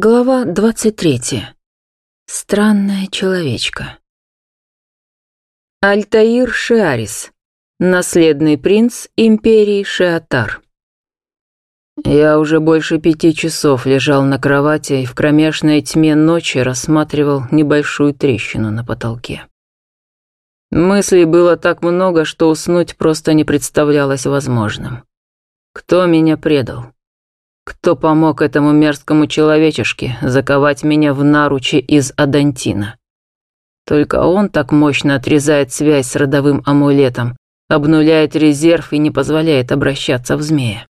Глава 23. Странная человечка. Альтаир Шиарис. Наследный принц империи Шиатар. Я уже больше пяти часов лежал на кровати и в кромешной тьме ночи рассматривал небольшую трещину на потолке. Мыслей было так много, что уснуть просто не представлялось возможным. Кто меня предал? Кто помог этому мерзкому человечешке заковать меня в наручи из адантина? Только он так мощно отрезает связь с родовым амулетом, обнуляет резерв и не позволяет обращаться в змея.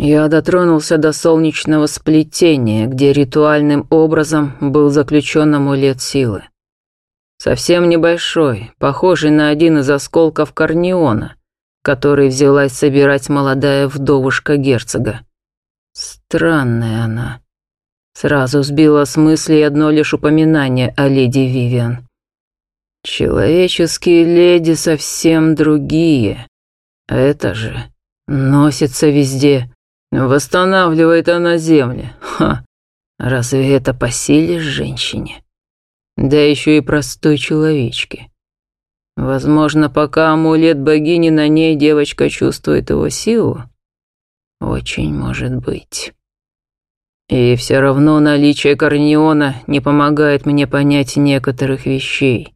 Я дотронулся до солнечного сплетения, где ритуальным образом был заключен амулет силы. Совсем небольшой, похожий на один из осколков Корнеона, который взялась собирать молодая вдовушка герцога. Странная она. Сразу сбила с мысли одно лишь упоминание о леди Вивиан. Человеческие леди совсем другие. Это же носится везде. Восстанавливает она земли. Ха, разве это по силе женщине? Да еще и простой человечке. Возможно, пока амулет богини на ней, девочка чувствует его силу, очень может быть. И все равно наличие Корнеона не помогает мне понять некоторых вещей.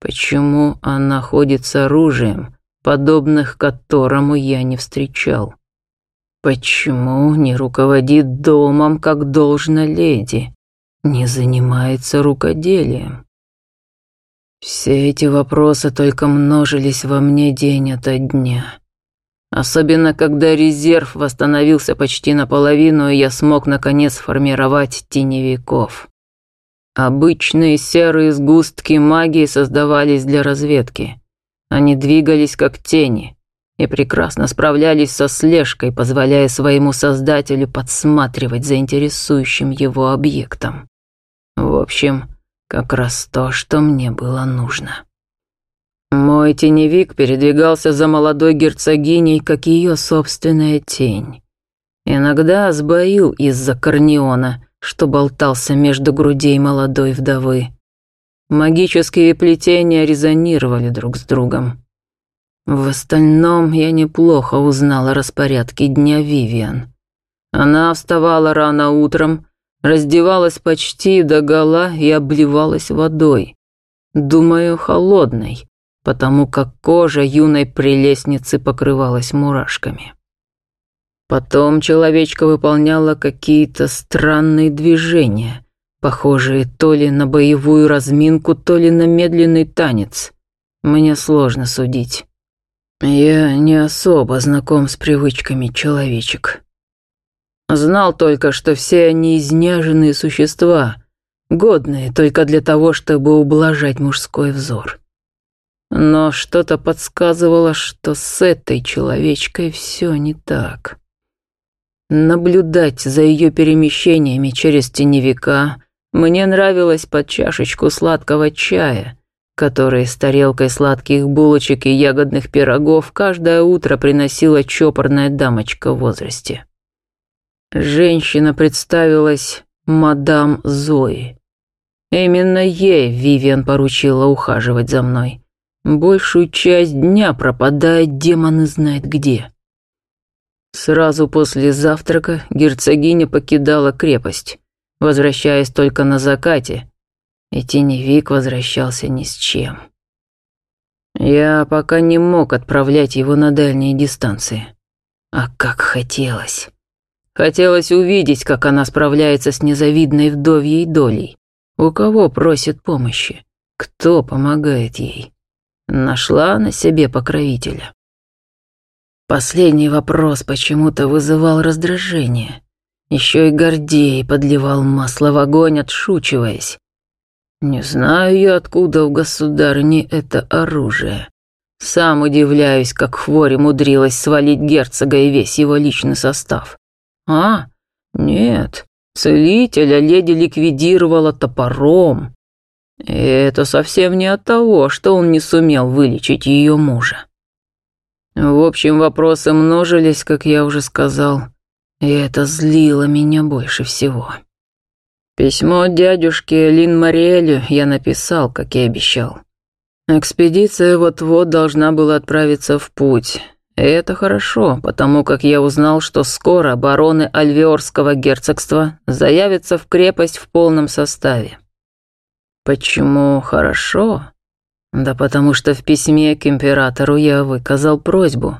Почему она находит с оружием, подобных которому я не встречал? Почему не руководит домом, как должна леди? Не занимается рукоделием? Все эти вопросы только множились во мне день ото дня. Особенно, когда резерв восстановился почти наполовину, и я смог наконец формировать теневиков. Обычные серые сгустки магии создавались для разведки. Они двигались как тени и прекрасно справлялись со слежкой, позволяя своему создателю подсматривать за интересующим его объектом. В общем, как раз то, что мне было нужно. Мой теневик передвигался за молодой герцогиней, как ее собственная тень. Иногда сбоил из-за корнеона, что болтался между грудей молодой вдовы. Магические плетения резонировали друг с другом. В остальном я неплохо узнала распорядки дня Вивиан. Она вставала рано утром, раздевалась почти до гола и обливалась водой. Думаю, холодной потому как кожа юной прелестницы покрывалась мурашками. Потом человечка выполняла какие-то странные движения, похожие то ли на боевую разминку, то ли на медленный танец. Мне сложно судить. Я не особо знаком с привычками человечек. Знал только, что все они изнеженные существа, годные только для того, чтобы ублажать мужской взор. Но что-то подсказывало, что с этой человечкой все не так. Наблюдать за ее перемещениями через теневика мне нравилось под чашечку сладкого чая, который с тарелкой сладких булочек и ягодных пирогов каждое утро приносила чопорная дамочка в возрасте. Женщина представилась мадам Зои. Именно ей Вивиан поручила ухаживать за мной. Большую часть дня пропадает демон и знает где. Сразу после завтрака герцогиня покидала крепость, возвращаясь только на закате, и теневик возвращался ни с чем. Я пока не мог отправлять его на дальние дистанции. А как хотелось. Хотелось увидеть, как она справляется с незавидной вдовьей долей. У кого просит помощи? Кто помогает ей? Нашла на себе покровителя. Последний вопрос почему-то вызывал раздражение. Еще и Гордей подливал масло в огонь, отшучиваясь. Не знаю я, откуда у государыни это оружие. Сам удивляюсь, как Хвори умудрилась свалить герцога и весь его личный состав. А, нет, целителя леди ликвидировала топором. И это совсем не от того, что он не сумел вылечить ее мужа. В общем, вопросы множились, как я уже сказал, и это злило меня больше всего. Письмо дядюшке Лин Мариэлю я написал, как и обещал. Экспедиция вот-вот должна была отправиться в путь. И это хорошо, потому как я узнал, что скоро бароны Альвиорского герцогства заявятся в крепость в полном составе. Почему хорошо? Да потому что в письме к императору я выказал просьбу.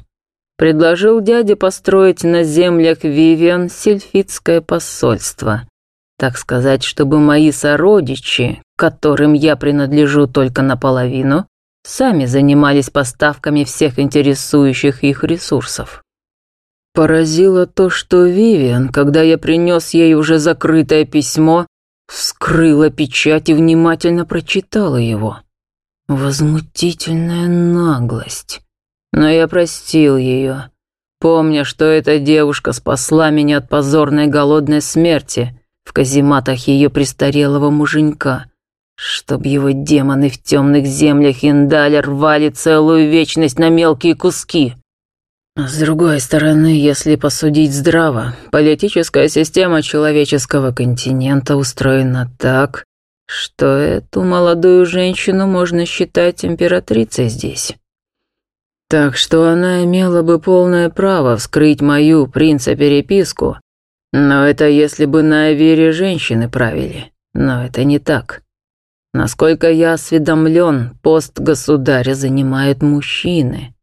Предложил дяде построить на землях Вивиан сельфитское посольство. Так сказать, чтобы мои сородичи, которым я принадлежу только наполовину, сами занимались поставками всех интересующих их ресурсов. Поразило то, что Вивиан, когда я принес ей уже закрытое письмо, вскрыла печать и внимательно прочитала его. Возмутительная наглость. Но я простил ее, помня, что эта девушка спасла меня от позорной голодной смерти в казематах ее престарелого муженька, чтоб его демоны в темных землях Индаля рвали целую вечность на мелкие куски. С другой стороны, если посудить здраво, политическая система человеческого континента устроена так, что эту молодую женщину можно считать императрицей здесь. Так что она имела бы полное право вскрыть мою принца-переписку, но это если бы на Авере женщины правили, но это не так. Насколько я осведомлен, пост государя занимают мужчины.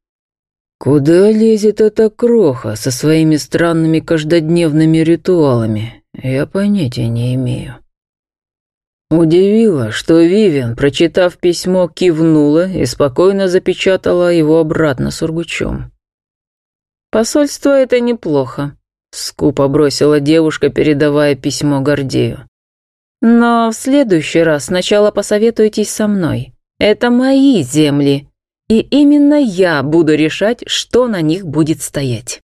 Куда лезет эта кроха со своими странными каждодневными ритуалами, я понятия не имею. Удивило, что Вивиан, прочитав письмо, кивнула и спокойно запечатала его обратно сургучом. «Посольство — это неплохо», — скупо бросила девушка, передавая письмо Гордею. «Но в следующий раз сначала посоветуйтесь со мной. Это мои земли, и именно я буду решать, что на них будет стоять».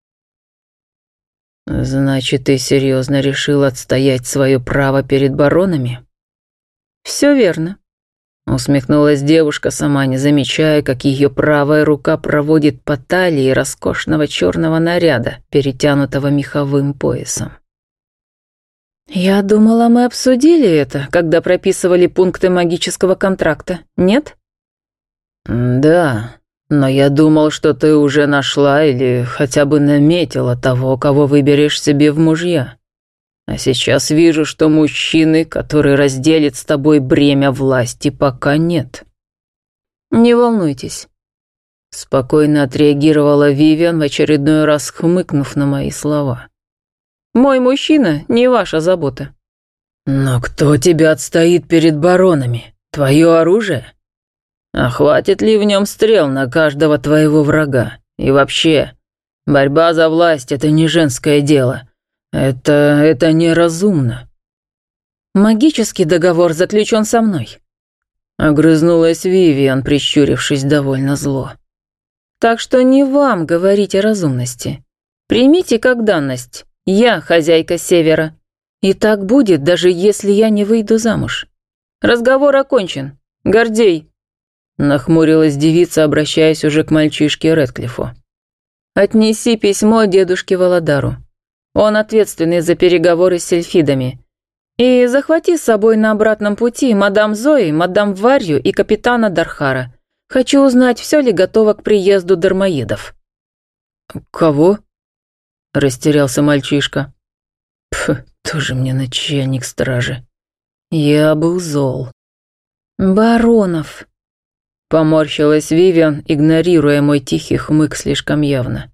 «Значит, ты серьезно решил отстоять свое право перед баронами?» «Все верно», — усмехнулась девушка, сама не замечая, как ее правая рука проводит по талии роскошного черного наряда, перетянутого меховым поясом. «Я думала, мы обсудили это, когда прописывали пункты магического контракта, нет?» «Да, но я думал, что ты уже нашла или хотя бы наметила того, кого выберешь себе в мужья». А сейчас вижу, что мужчины, который разделит с тобой бремя власти, пока нет. Не волнуйтесь. Спокойно отреагировала Вивиан, в очередной раз хмыкнув на мои слова. Мой мужчина не ваша забота. Но кто тебя отстоит перед баронами? Твое оружие? А хватит ли в нем стрел на каждого твоего врага? И вообще, борьба за власть — это не женское дело — «Это... это неразумно». «Магический договор заключен со мной», — огрызнулась Вивиан, прищурившись довольно зло. «Так что не вам говорить о разумности. Примите как данность. Я хозяйка Севера. И так будет, даже если я не выйду замуж. Разговор окончен. Гордей!» Нахмурилась девица, обращаясь уже к мальчишке Редклифу. «Отнеси письмо дедушке Володару. Он ответственный за переговоры с сельфидами. И захвати с собой на обратном пути мадам Зои, мадам Варью и капитана Дархара. Хочу узнать, все ли готово к приезду дармоедов». «Кого?» – растерялся мальчишка. «Пф, тоже мне начальник стражи. Я был зол». «Баронов», – поморщилась Вивиан, игнорируя мой тихий хмык слишком явно.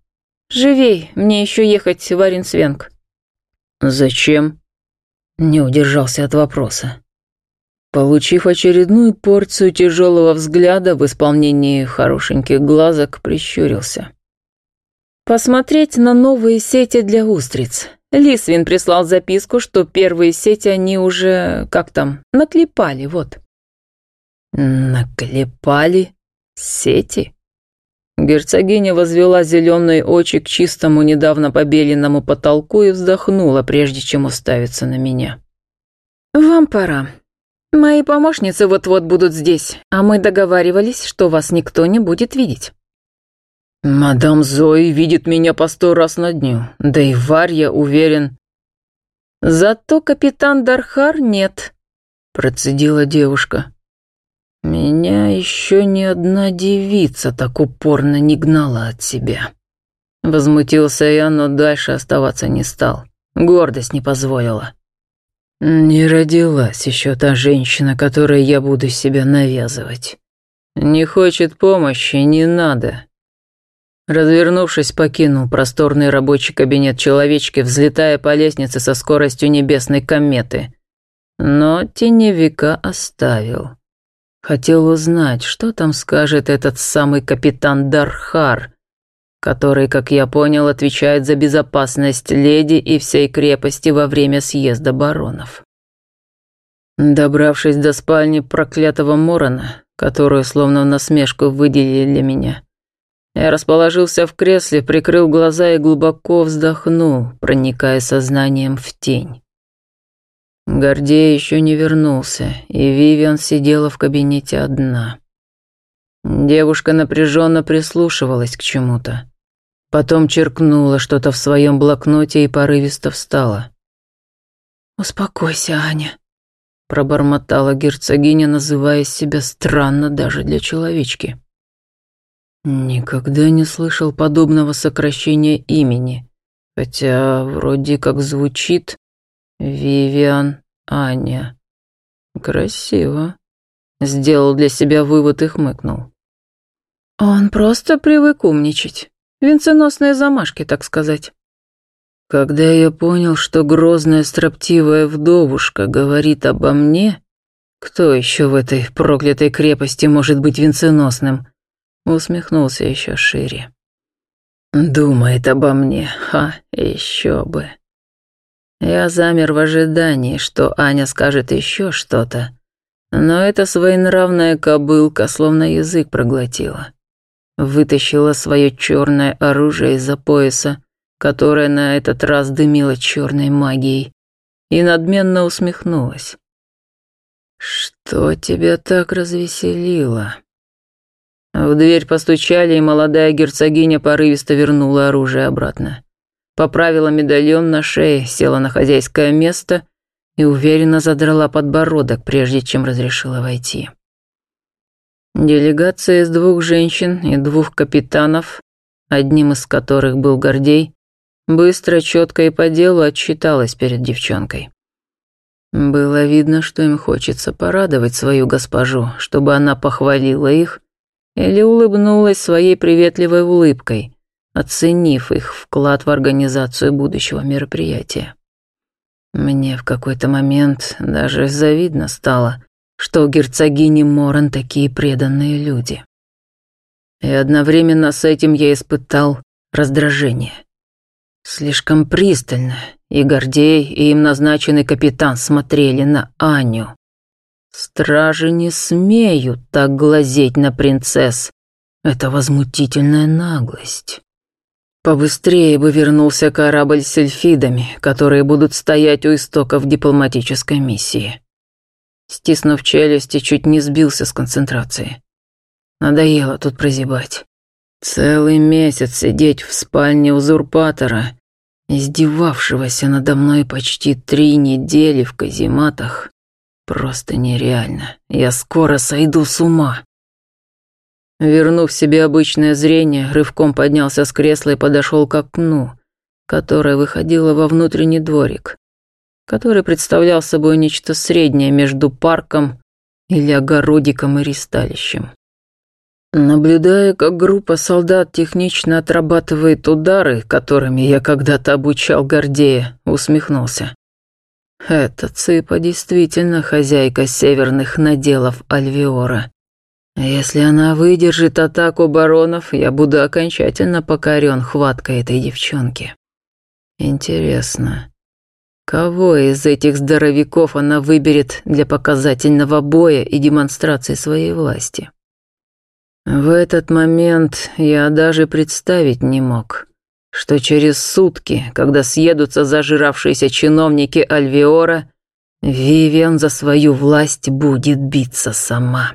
«Живей, мне еще ехать в Аренсвенг». «Зачем?» Не удержался от вопроса. Получив очередную порцию тяжелого взгляда в исполнении хорошеньких глазок, прищурился. «Посмотреть на новые сети для устриц. Лисвин прислал записку, что первые сети они уже, как там, наклепали, вот». «Наклепали? Сети?» Герцогиня возвела зеленые очи к чистому, недавно побеленному потолку и вздохнула, прежде чем уставиться на меня. «Вам пора. Мои помощницы вот-вот будут здесь, а мы договаривались, что вас никто не будет видеть». «Мадам Зои видит меня по сто раз на дню, да и Варья уверен...» Зато капитан Дархар нет, процедила девушка. Меня еще ни одна девица так упорно не гнала от себя. Возмутился я, но дальше оставаться не стал. Гордость не позволила. Не родилась еще та женщина, которой я буду себя навязывать. Не хочет помощи, не надо. Развернувшись, покинул просторный рабочий кабинет человечки, взлетая по лестнице со скоростью небесной кометы. Но теневика оставил. Хотел узнать, что там скажет этот самый капитан Дархар, который, как я понял, отвечает за безопасность леди и всей крепости во время съезда баронов. Добравшись до спальни проклятого Морона, которую словно в насмешку выделили для меня, я расположился в кресле, прикрыл глаза и глубоко вздохнул, проникая сознанием в тень. Гордей еще не вернулся, и Вивиан сидела в кабинете одна. Девушка напряженно прислушивалась к чему-то. Потом черкнула что-то в своем блокноте и порывисто встала. «Успокойся, Аня», — пробормотала герцогиня, называя себя странно даже для человечки. Никогда не слышал подобного сокращения имени, хотя вроде как звучит Вивиан Аня. Красиво. Сделал для себя вывод и хмыкнул. Он просто привык умничать. Венценосные замашки, так сказать. Когда я понял, что грозная строптивая вдовушка говорит обо мне, кто еще в этой проклятой крепости может быть венценосным? Усмехнулся еще шире. Думает обо мне, ха, еще бы. Я замер в ожидании, что Аня скажет еще что-то, но эта своенравная кобылка словно язык проглотила. Вытащила свое черное оружие из-за пояса, которое на этот раз дымило черной магией, и надменно усмехнулась. «Что тебя так развеселило?» В дверь постучали, и молодая герцогиня порывисто вернула оружие обратно. Поправила медальон на шее, села на хозяйское место и уверенно задрала подбородок, прежде чем разрешила войти. Делегация из двух женщин и двух капитанов, одним из которых был Гордей, быстро, четко и по делу отчиталась перед девчонкой. Было видно, что им хочется порадовать свою госпожу, чтобы она похвалила их или улыбнулась своей приветливой улыбкой, оценив их вклад в организацию будущего мероприятия. Мне в какой-то момент даже завидно стало, что у герцогини Моран такие преданные люди. И одновременно с этим я испытал раздражение. Слишком пристально и Гордей, и им назначенный капитан смотрели на Аню, Стражи не смеют так глазеть на принцесс. Это возмутительная наглость. Побыстрее бы вернулся корабль с эльфидами, которые будут стоять у истоков дипломатической миссии. Стиснув челюсти, чуть не сбился с концентрации. Надоело тут прозябать. Целый месяц сидеть в спальне узурпатора, издевавшегося надо мной почти три недели в казематах, Просто нереально. Я скоро сойду с ума. Вернув себе обычное зрение, рывком поднялся с кресла и подошел к окну, которое выходило во внутренний дворик, который представлял собой нечто среднее между парком или огородиком и ристалищем. Наблюдая, как группа солдат технично отрабатывает удары, которыми я когда-то обучал Гордея, усмехнулся. Эта цыпа действительно хозяйка северных наделов Альвиора. Если она выдержит атаку баронов, я буду окончательно покорен хваткой этой девчонки. Интересно, кого из этих здоровяков она выберет для показательного боя и демонстрации своей власти? В этот момент я даже представить не мог, что через сутки, когда съедутся зажиравшиеся чиновники Альвиора, Вивиан за свою власть будет биться сама.